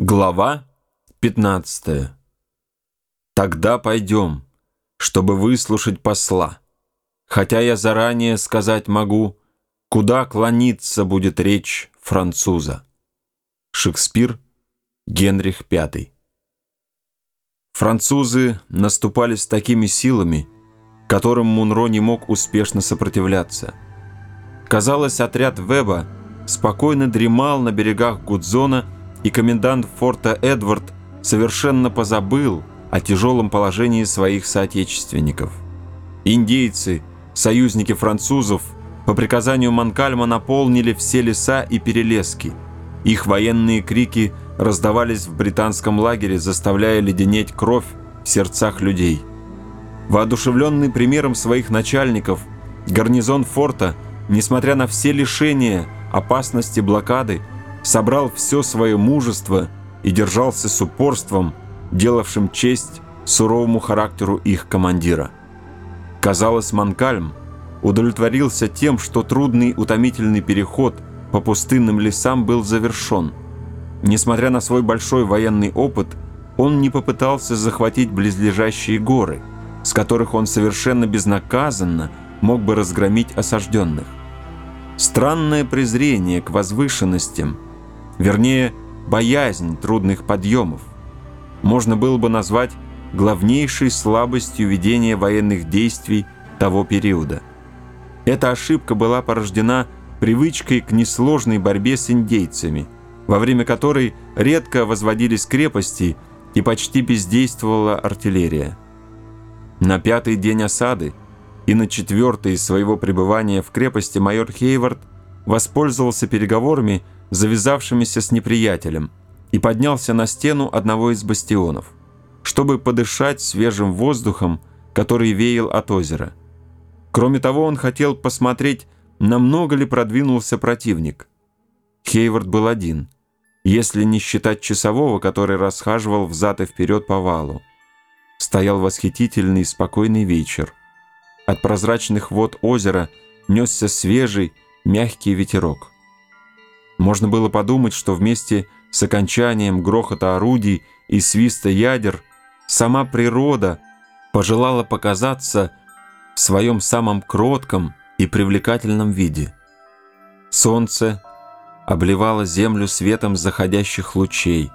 Глава 15 Тогда пойдем, чтобы выслушать посла. Хотя я заранее сказать могу, куда клониться будет речь француза. Шекспир, Генрих V. Французы наступали с такими силами, которым Мунро не мог успешно сопротивляться. Казалось, отряд Веба спокойно дремал на берегах Гудзона и комендант форта Эдвард совершенно позабыл о тяжелом положении своих соотечественников. Индейцы, союзники французов, по приказанию Манкальма наполнили все леса и перелески. Их военные крики раздавались в британском лагере, заставляя леденеть кровь в сердцах людей. Воодушевленный примером своих начальников, гарнизон форта, несмотря на все лишения, опасности блокады, собрал все свое мужество и держался с упорством, делавшим честь суровому характеру их командира. Казалось, Манкальм удовлетворился тем, что трудный утомительный переход по пустынным лесам был завершен. Несмотря на свой большой военный опыт, он не попытался захватить близлежащие горы, с которых он совершенно безнаказанно мог бы разгромить осажденных. Странное презрение к возвышенностям – вернее, боязнь трудных подъемов, можно было бы назвать главнейшей слабостью ведения военных действий того периода. Эта ошибка была порождена привычкой к несложной борьбе с индейцами, во время которой редко возводились крепости и почти бездействовала артиллерия. На пятый день осады и на четвертый своего пребывания в крепости майор Хейвард воспользовался переговорами завязавшимися с неприятелем, и поднялся на стену одного из бастионов, чтобы подышать свежим воздухом, который веял от озера. Кроме того, он хотел посмотреть, намного ли продвинулся противник. Хейвард был один, если не считать часового, который расхаживал взад и вперед по валу. Стоял восхитительный спокойный вечер. От прозрачных вод озера несся свежий, мягкий ветерок. Можно было подумать, что вместе с окончанием грохота орудий и свиста ядер сама природа пожелала показаться в своем самом кротком и привлекательном виде. Солнце обливало землю светом заходящих лучей,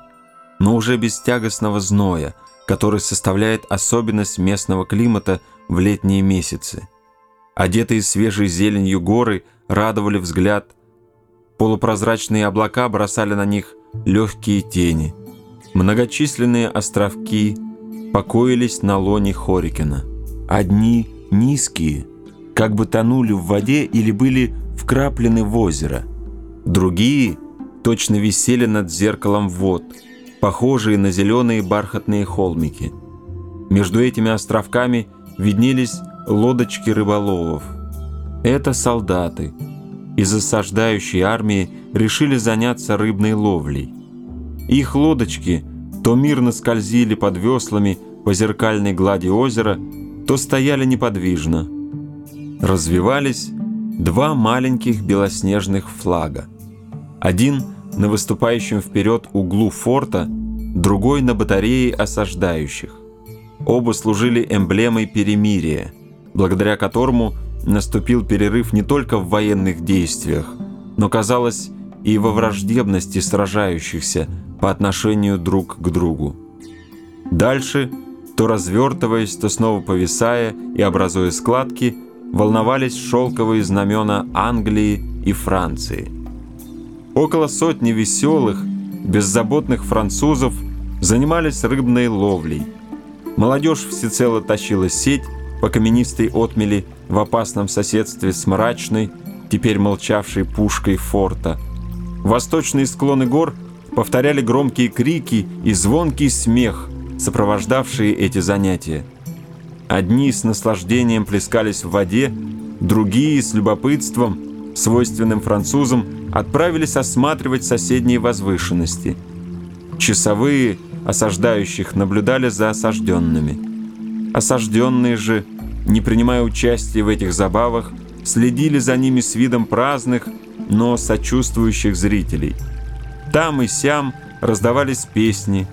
но уже без тягостного зноя, который составляет особенность местного климата в летние месяцы. Одетые свежей зеленью горы радовали взгляд – Полупрозрачные облака бросали на них легкие тени. Многочисленные островки покоились на лоне Хорикена. Одни низкие, как бы тонули в воде или были вкраплены в озеро. Другие точно висели над зеркалом вод, похожие на зеленые бархатные холмики. Между этими островками виднелись лодочки рыболовов. Это солдаты – из осаждающей армии решили заняться рыбной ловлей. Их лодочки то мирно скользили под веслами по зеркальной глади озера, то стояли неподвижно. Развивались два маленьких белоснежных флага. Один на выступающем вперед углу форта, другой на батарее осаждающих. Оба служили эмблемой перемирия, благодаря которому наступил перерыв не только в военных действиях, но, казалось, и во враждебности сражающихся по отношению друг к другу. Дальше, то развертываясь, то снова повисая и образуя складки, волновались шелковые знамена Англии и Франции. Около сотни веселых, беззаботных французов занимались рыбной ловлей. Молодежь всецело тащила сеть, по каменистой отмели в опасном соседстве с мрачной, теперь молчавшей пушкой форта. Восточные склоны гор повторяли громкие крики и звонкий смех, сопровождавшие эти занятия. Одни с наслаждением плескались в воде, другие с любопытством, свойственным французам, отправились осматривать соседние возвышенности. Часовые осаждающих наблюдали за осажденными. Осажденные же не принимая участия в этих забавах, следили за ними с видом праздных, но сочувствующих зрителей. Там и сям раздавались песни,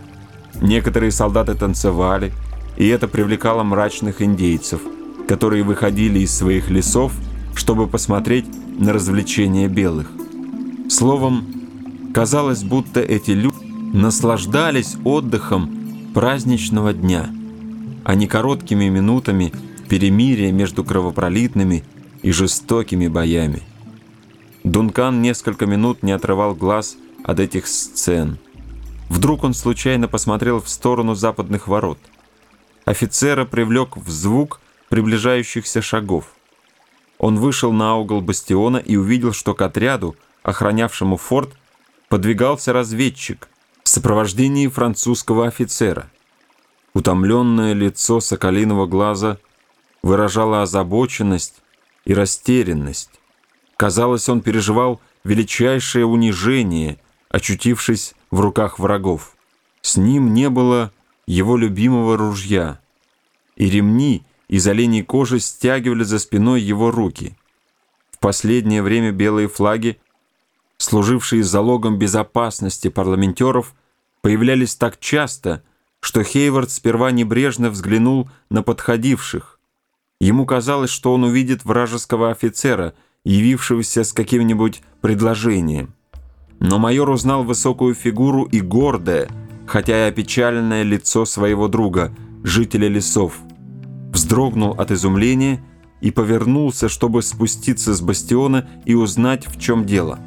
некоторые солдаты танцевали, и это привлекало мрачных индейцев, которые выходили из своих лесов, чтобы посмотреть на развлечения белых. Словом, казалось, будто эти люди наслаждались отдыхом праздничного дня, а не короткими минутами перемирия между кровопролитными и жестокими боями. Дункан несколько минут не отрывал глаз от этих сцен. Вдруг он случайно посмотрел в сторону западных ворот. Офицера привлек в звук приближающихся шагов. Он вышел на угол бастиона и увидел, что к отряду, охранявшему форт, подвигался разведчик в сопровождении французского офицера. Утомленное лицо соколиного глаза выражало озабоченность и растерянность. Казалось, он переживал величайшее унижение, очутившись в руках врагов. С ним не было его любимого ружья, и ремни из оленей кожи стягивали за спиной его руки. В последнее время белые флаги, служившие залогом безопасности парламентеров, появлялись так часто, что Хейвард сперва небрежно взглянул на подходивших. Ему казалось, что он увидит вражеского офицера – явившегося с каким-нибудь предложением. Но майор узнал высокую фигуру и гордое, хотя и опечаленное лицо своего друга, жителя лесов. Вздрогнул от изумления и повернулся, чтобы спуститься с бастиона и узнать, в чем дело.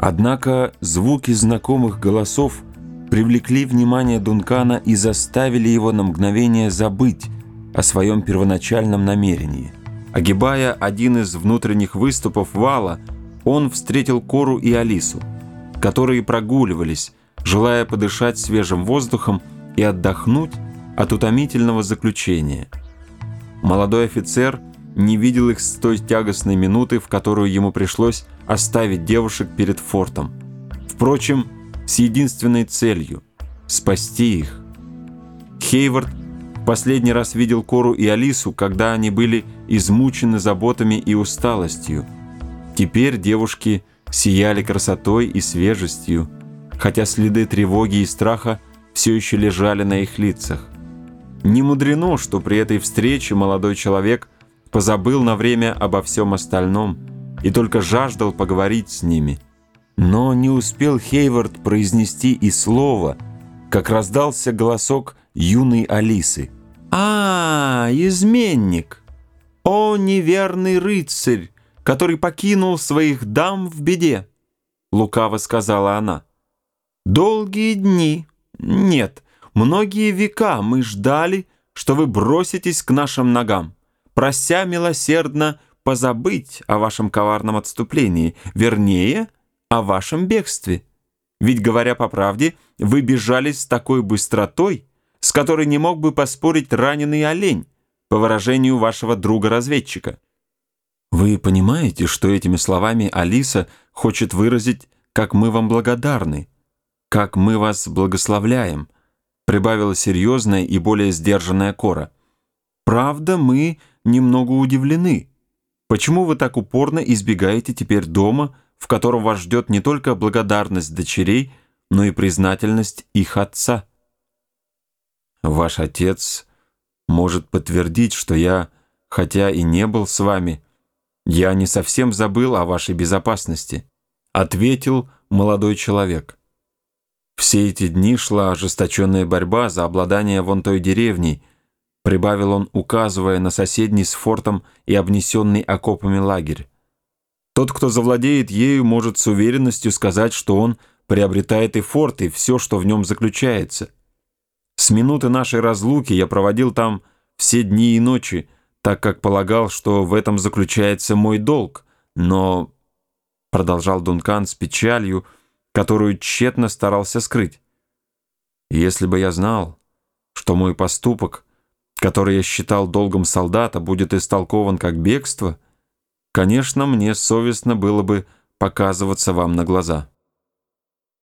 Однако звуки знакомых голосов привлекли внимание Дункана и заставили его на мгновение забыть о своем первоначальном намерении – Огибая один из внутренних выступов вала, он встретил Кору и Алису, которые прогуливались, желая подышать свежим воздухом и отдохнуть от утомительного заключения. Молодой офицер не видел их с той тягостной минуты, в которую ему пришлось оставить девушек перед фортом. Впрочем, с единственной целью – спасти их. Хейвард Последний раз видел Кору и Алису, когда они были измучены заботами и усталостью. Теперь девушки сияли красотой и свежестью, хотя следы тревоги и страха все еще лежали на их лицах. Не мудрено, что при этой встрече молодой человек позабыл на время обо всем остальном и только жаждал поговорить с ними. Но не успел Хейвард произнести и слова, как раздался голосок юной Алисы. «А, изменник! О, неверный рыцарь, который покинул своих дам в беде!» Лукаво сказала она. «Долгие дни, нет, многие века мы ждали, что вы броситесь к нашим ногам, прося милосердно позабыть о вашем коварном отступлении, вернее, о вашем бегстве. Ведь, говоря по правде, вы бежали с такой быстротой, с которой не мог бы поспорить раненый олень, по выражению вашего друга-разведчика. Вы понимаете, что этими словами Алиса хочет выразить, как мы вам благодарны, как мы вас благословляем, прибавила серьезная и более сдержанная Кора. Правда, мы немного удивлены. Почему вы так упорно избегаете теперь дома, в котором вас ждет не только благодарность дочерей, но и признательность их отца? Ваш отец может подтвердить, что я, хотя и не был с вами, я не совсем забыл о вашей безопасности», ответил молодой человек. Все эти дни шла ожесточенная борьба за обладание вон той деревней, прибавил он, указывая на соседний с фортом и обнесенный окопами лагерь. Тот, кто завладеет ею, может с уверенностью сказать, что он приобретает и форт, и все, что в нем заключается. С минуты нашей разлуки я проводил там все дни и ночи, так как полагал, что в этом заключается мой долг, но...» Продолжал Дункан с печалью, которую тщетно старался скрыть. «Если бы я знал, что мой поступок, который я считал долгом солдата, будет истолкован как бегство, конечно, мне совестно было бы показываться вам на глаза».